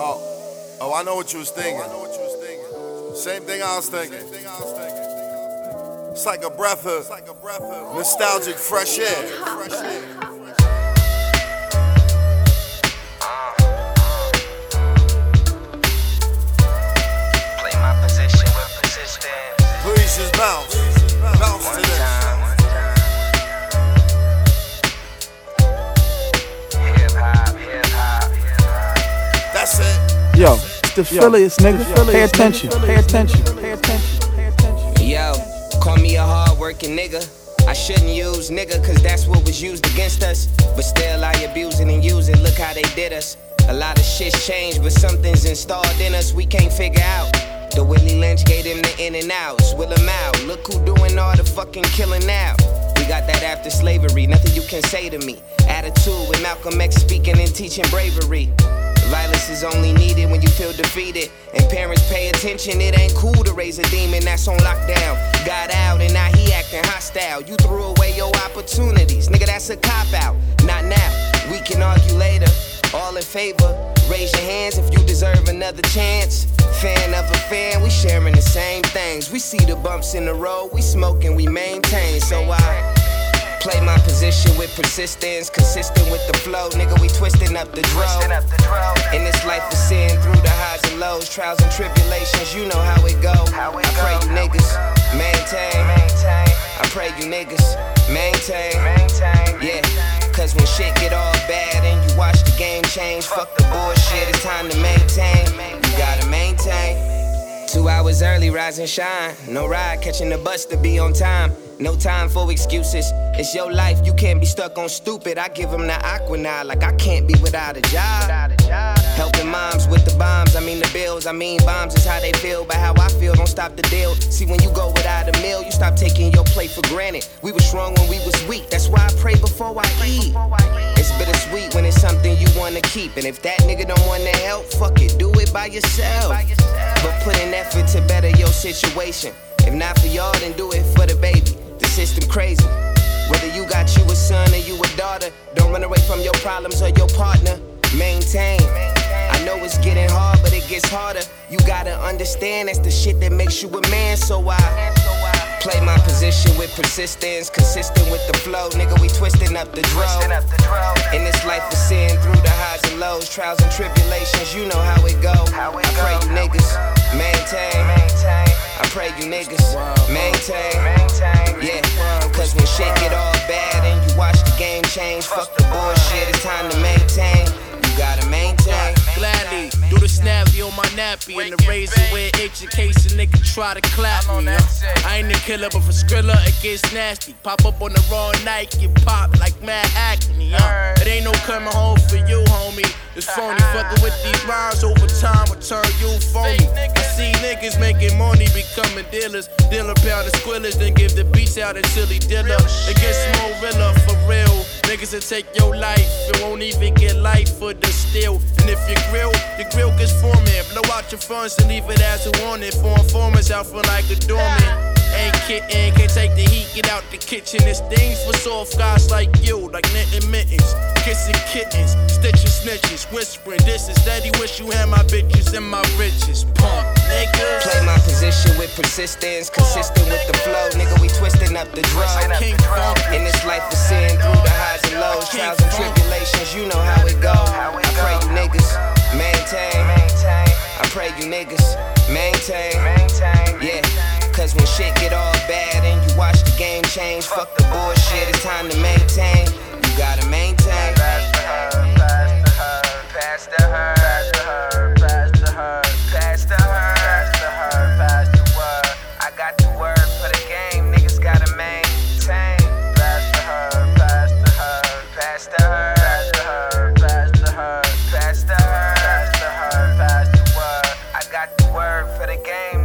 Oh, oh, I know what you was thinking. Same thing I was thinking. It's like a breath of nostalgic fresh air. Play Yo, it's the Phillies, nigga. Pay attention. Pay attention. Pay attention. Pay attention. Yo, call me a hard working nigga. I shouldn't use nigga, cause that's what was used against us. But still, I abuse it and use it. Look how they did us. A lot of shit's changed, but something's installed in us we can't figure out. The Willie Lynch gave them the in and outs. Will them out. Look who doing all the fucking killing now. We got that after slavery, nothing you can say to me. Attitude with Malcolm X speaking and teaching bravery. Violence is only needed when you feel defeated. And parents pay attention, it ain't cool to raise a demon that's on lockdown. Got out and now he acting hostile. You threw away your opportunities. Nigga, that's a cop out. Not now. We can argue later. All in favor. Raise your hands if you deserve another chance. Fan of a fan, we sharing the same things. We see the bumps in the road, we smoking, we maintain. So I. Play my position with persistence, consistent with the flow. Nigga, we twisting up the Twisting drum. up the drum. In this life of sin, through the highs and lows, trials and tribulations, you know how it go. How it I pray go, you niggas maintain. Maintain, I pray you niggas maintain. maintain. Yeah, cause when shit get all bad and you watch the game change, fuck the bullshit, it's time to maintain. Two hours early, rise and shine. No ride, catching the bus to be on time. No time for excuses. It's your life, you can't be stuck on stupid. I give them the aqua like I can't be without a job. Without a job. Helping moms with the bombs, I mean the bills. I mean bombs is how they feel, but how I feel don't stop the deal. See, when you go without a meal, you stop taking your plate for granted. We was strong when we was weak, that's why I pray before I eat. It's bittersweet when it's something you wanna keep, and if that nigga don't wanna help, fuck it, do it by yourself. But put in effort to better your situation. If not for y'all, then do it for the baby. The system crazy. Whether you got you a son or you a daughter, don't run away from your problems or your partner. Maintain. I know it's getting hard, but it gets harder. You gotta understand that's the shit that makes you a man. So I play my position with persistence, consistent with the flow. Nigga, we twisting up the Twisting drum. up the drum. In this life of sin, through the highs and lows, trials and tribulations, you know how it go. How it I pray pray you niggas maintain. Yeah, cause when shit get all bad and you watch the game change, fuck the bullshit, it's time to maintain. You gotta maintain. Gladly do the snappy on my nappy and the razor case a nigga try to clap me. I ain't a killer, but for Skrilla it gets nasty. Pop up on the wrong night, get popped like mad acne. Huh? It ain't no coming home for you, homie. It's phony. Fucking with these rhymes over time will turn you phony. I see niggas making money becoming dealers. Dealer pound the squillers, then give the beats out until he dealer. It gets more realer for real. Niggas will take your life, it won't even get life for the steal. And if you grill, the grill gets forming. Blow out your funds and leave it as you want it. For informants out for like a doorman. Ain't kidding, can't take the heat, get out the kitchen. It's things for soft guys like you, like knitting mittens. Kissing kittens, stitching snitches, whispering. This is daddy, wish you had my bitches and my riches. Pump, niggas. Play my position with persistence, consistent with the flow. Nigga, we twisting up the Funk. In this life of sin, through the highs and lows, trials and tribulations, you know how it go. I pray you niggas maintain. Maintain, I pray you niggas maintain. Cause when shit get all bad and you watch the game change, fuck the bullshit, it's time to maintain. You gotta maintain. Pass the her, pass the her, pass the her, pass the her, pass the her, pass the her, pass the word. I got the word for the game, niggas gotta maintain. Pass the her, pass the her, pass the her, pass the her, her, her, her, word. I got the word for the game.